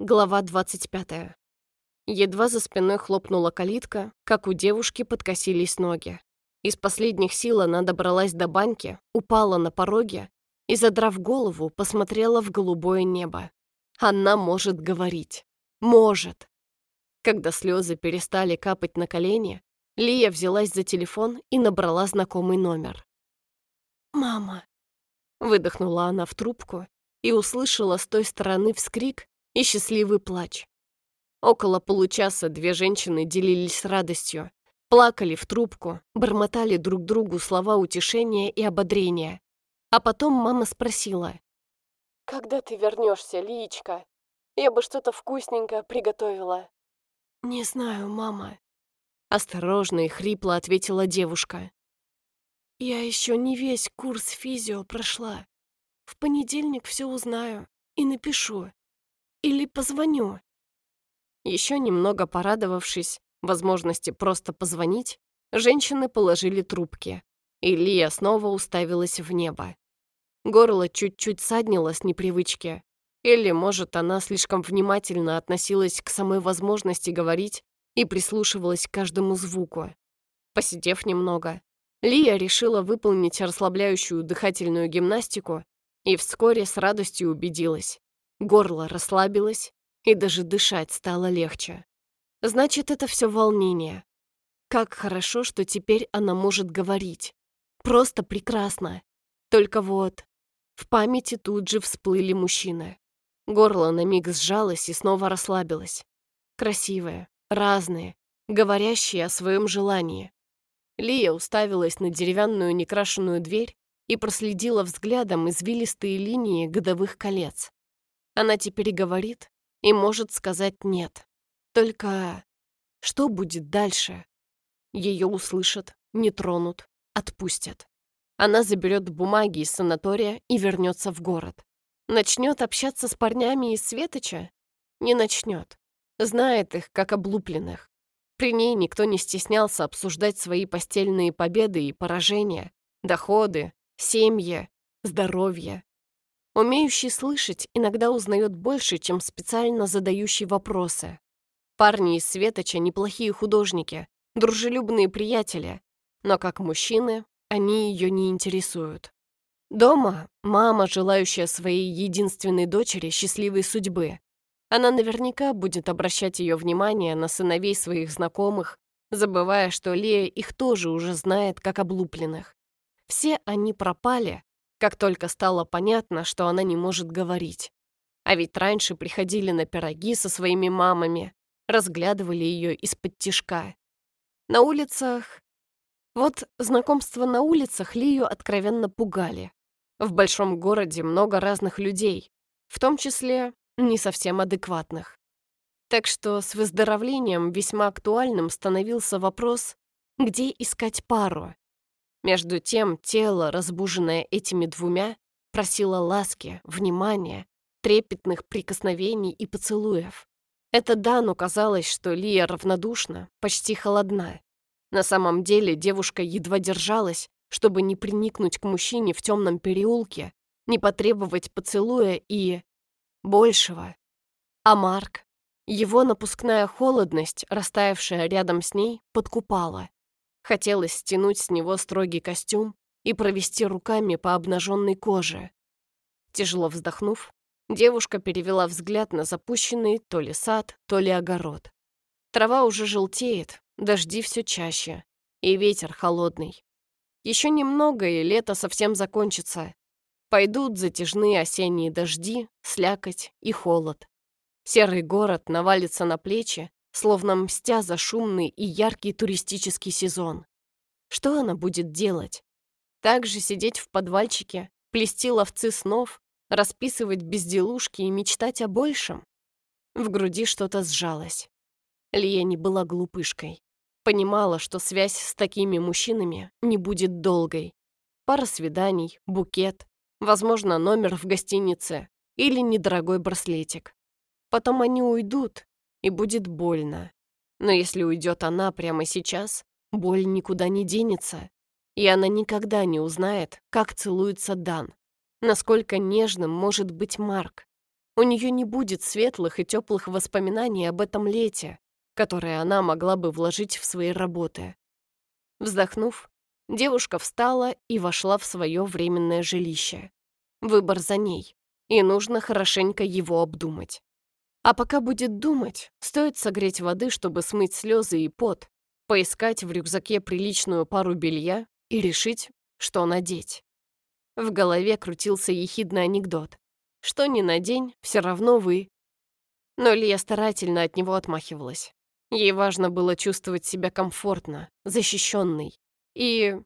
Глава 25. Едва за спиной хлопнула калитка, как у девушки подкосились ноги. Из последних сил она добралась до баньки, упала на пороге и, задрав голову, посмотрела в голубое небо. Она может говорить. Может. Когда слезы перестали капать на колени, Лия взялась за телефон и набрала знакомый номер. «Мама», — выдохнула она в трубку и услышала с той стороны вскрик и счастливый плач. Около получаса две женщины делились радостью, плакали в трубку, бормотали друг другу слова утешения и ободрения. А потом мама спросила. «Когда ты вернешься, Лиечка? Я бы что-то вкусненькое приготовила». «Не знаю, мама», — осторожно и хрипло ответила девушка. «Я еще не весь курс физио прошла. В понедельник все узнаю и напишу. Или позвоню?» Еще немного порадовавшись возможности просто позвонить, женщины положили трубки, и Лия снова уставилась в небо. Горло чуть-чуть саднило с непривычки, или, может, она слишком внимательно относилась к самой возможности говорить и прислушивалась к каждому звуку. Посидев немного, Лия решила выполнить расслабляющую дыхательную гимнастику и вскоре с радостью убедилась. Горло расслабилось, и даже дышать стало легче. Значит, это все волнение. Как хорошо, что теперь она может говорить. Просто прекрасно. Только вот в памяти тут же всплыли мужчины. Горло на миг сжалось и снова расслабилось. Красивые, разные, говорящие о своем желании. Лия уставилась на деревянную некрашенную дверь и проследила взглядом извилистые линии годовых колец. Она теперь говорит и может сказать «нет». Только что будет дальше? Ее услышат, не тронут, отпустят. Она заберет бумаги из санатория и вернется в город. Начнет общаться с парнями из Светоча? Не начнет. Знает их, как облупленных. При ней никто не стеснялся обсуждать свои постельные победы и поражения, доходы, семьи, здоровье. Умеющий слышать иногда узнает больше, чем специально задающий вопросы. Парни из Светоча неплохие художники, дружелюбные приятели, но как мужчины они ее не интересуют. Дома мама, желающая своей единственной дочери счастливой судьбы. Она наверняка будет обращать ее внимание на сыновей своих знакомых, забывая, что Лея их тоже уже знает как облупленных. Все они пропали, как только стало понятно, что она не может говорить. А ведь раньше приходили на пироги со своими мамами, разглядывали ее из-под тишка. На улицах... Вот знакомства на улицах Лию откровенно пугали. В большом городе много разных людей, в том числе не совсем адекватных. Так что с выздоровлением весьма актуальным становился вопрос, где искать пару. Между тем тело, разбуженное этими двумя, просило ласки, внимания, трепетных прикосновений и поцелуев. Это Дану казалось, что Лия равнодушна, почти холодна. На самом деле девушка едва держалась, чтобы не приникнуть к мужчине в темном переулке, не потребовать поцелуя и... большего. А Марк? Его напускная холодность, растаявшая рядом с ней, подкупала. Хотелось стянуть с него строгий костюм и провести руками по обнаженной коже. Тяжело вздохнув, девушка перевела взгляд на запущенный то ли сад, то ли огород. Трава уже желтеет, дожди все чаще, и ветер холодный. Еще немного, и лето совсем закончится. Пойдут затяжные осенние дожди, слякоть и холод. Серый город навалится на плечи, словно мстя за шумный и яркий туристический сезон. Что она будет делать? Также сидеть в подвальчике, плести ловцы снов, расписывать безделушки и мечтать о большем? В груди что-то сжалось. Лия не была глупышкой. Понимала, что связь с такими мужчинами не будет долгой. Пара свиданий, букет, возможно, номер в гостинице или недорогой браслетик. Потом они уйдут, и будет больно. Но если уйдет она прямо сейчас, боль никуда не денется, и она никогда не узнает, как целуется Дан, насколько нежным может быть Марк. У нее не будет светлых и теплых воспоминаний об этом лете, которые она могла бы вложить в свои работы. Вздохнув, девушка встала и вошла в свое временное жилище. Выбор за ней, и нужно хорошенько его обдумать. А пока будет думать, стоит согреть воды, чтобы смыть слезы и пот, поискать в рюкзаке приличную пару белья и решить, что надеть. В голове крутился ехидный анекдот. Что ни на день, все равно вы. Но Лия старательно от него отмахивалась. Ей важно было чувствовать себя комфортно, защищенной. И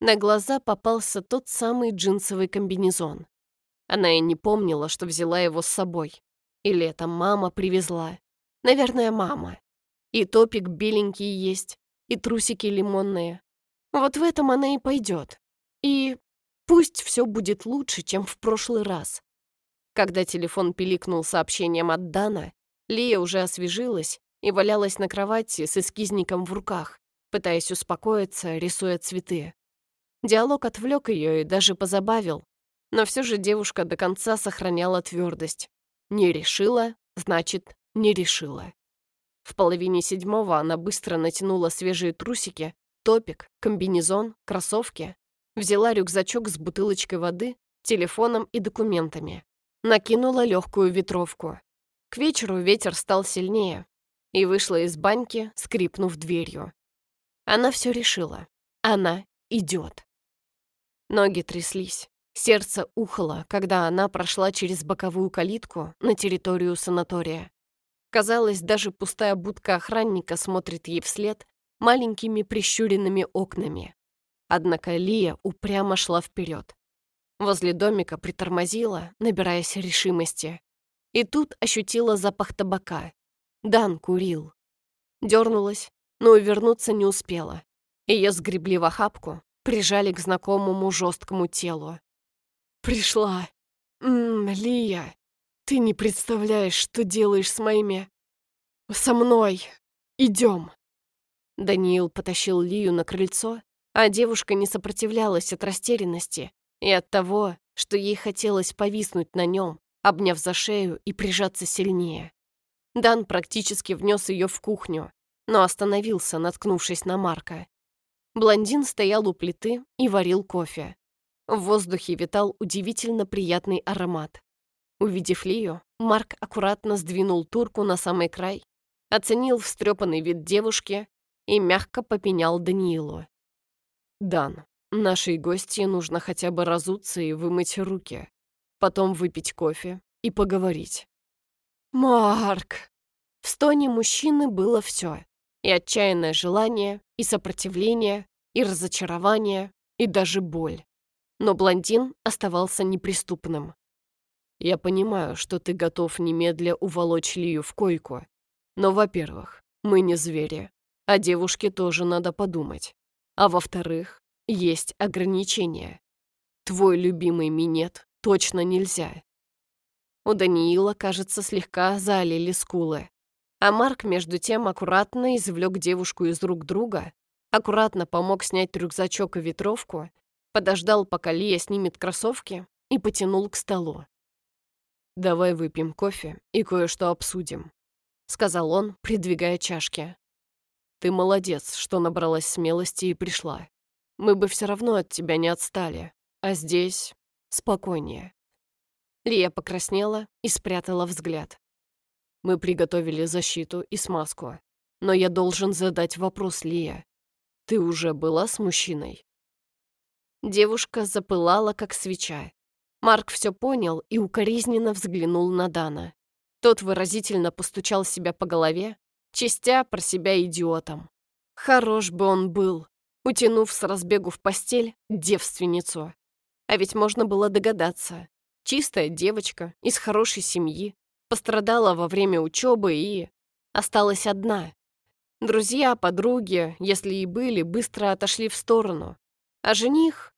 на глаза попался тот самый джинсовый комбинезон. Она и не помнила, что взяла его с собой. Или это мама привезла. Наверное, мама. И топик беленький есть, и трусики лимонные. Вот в этом она и пойдет. И пусть все будет лучше, чем в прошлый раз. Когда телефон пиликнул сообщением от Дана, Лия уже освежилась и валялась на кровати с эскизником в руках, пытаясь успокоиться, рисуя цветы. Диалог отвлек ее и даже позабавил, но все же девушка до конца сохраняла твердость. Не решила, значит, не решила. В половине седьмого она быстро натянула свежие трусики, топик, комбинезон, кроссовки, взяла рюкзачок с бутылочкой воды, телефоном и документами. Накинула легкую ветровку. К вечеру ветер стал сильнее и вышла из баньки, скрипнув дверью. Она все решила. Она идет. Ноги тряслись. Сердце ухало, когда она прошла через боковую калитку на территорию санатория. Казалось, даже пустая будка охранника смотрит ей вслед маленькими прищуренными окнами. Однако Лия упрямо шла вперед. Возле домика притормозила, набираясь решимости. И тут ощутила запах табака. Дан курил. Дернулась, но увернуться не успела. Ее сгребли в охапку, прижали к знакомому жесткому телу. «Пришла. Ммм, Лия, ты не представляешь, что делаешь с моими... со мной. Идем». Даниил потащил Лию на крыльцо, а девушка не сопротивлялась от растерянности, и от того, что ей хотелось повиснуть на нем, обняв за шею и прижаться сильнее. Дан практически внес ее в кухню, но остановился, наткнувшись на Марка. Блондин стоял у плиты и варил кофе. В воздухе витал удивительно приятный аромат. Увидев Лию, Марк аккуратно сдвинул турку на самый край, оценил встрепанный вид девушки и мягко попенял Даниилу. «Дан, Нашей гостье нужно хотя бы разуться и вымыть руки, потом выпить кофе и поговорить. «Марк!» В стоне мужчины было все. И отчаянное желание, и сопротивление, и разочарование, и даже боль. Но блондин оставался неприступным. «Я понимаю, что ты готов немедля уволочь Лию в койку. Но, во-первых, мы не звери, а девушке тоже надо подумать. А во-вторых, есть ограничения. Твой любимый минет точно нельзя. У Даниила, кажется, слегка залили скулы. А Марк, между тем, аккуратно извлек девушку из рук друга, аккуратно помог снять рюкзачок и ветровку, подождал, пока Лия снимет кроссовки, и потянул к столу. «Давай выпьем кофе и кое-что обсудим», — сказал он, придвигая чашки. «Ты молодец, что набралась смелости и пришла мы бы все равно от тебя не отстали. А здесь спокойнее». Лия покраснела и спрятала взгляд. «Мы приготовили защиту и смазку. Но я должен задать вопрос, Лия. Ты уже была с мужчиной?» Девушка запылала, как свеча. Марк все понял и укоризненно взглянул на Дана. Тот выразительно постучал себя по голове, чистя про себя идиотом. Хорош бы он был, утянув с разбегу в постель девственницу. А ведь можно было догадаться. Чистая девочка, из хорошей семьи, пострадала во время учебы и... осталась одна. Друзья, подруги, если и были, быстро отошли в сторону. А жених...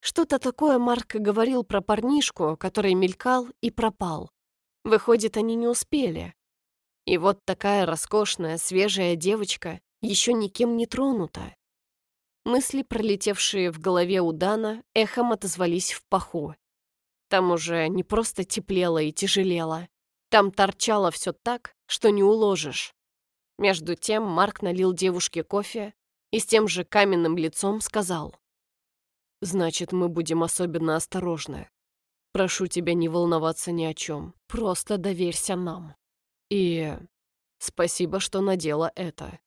Что-то такое Марк говорил про парнишку, который мелькал и пропал. Выходит, они не успели. И вот такая роскошная, свежая девочка еще никем не тронута. Мысли, пролетевшие в голове у Дана, эхом отозвались в паху. Там уже не просто теплело и тяжелело. Там торчало все так, что не уложишь. Между тем Марк налил девушке кофе и с тем же каменным лицом сказал. «Значит, мы будем особенно осторожны. Прошу тебя не волноваться ни о чем. Просто доверься нам. И спасибо, что надела это».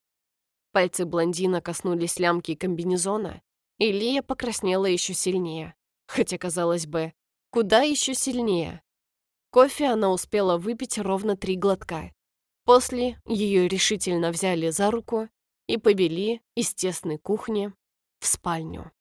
Пальцы блондина коснулись лямки комбинезона, и Лия покраснела еще сильнее. Хотя, казалось бы, куда еще сильнее. Кофе она успела выпить ровно три глотка. После ее решительно взяли за руку и повели из тесной кухни в спальню.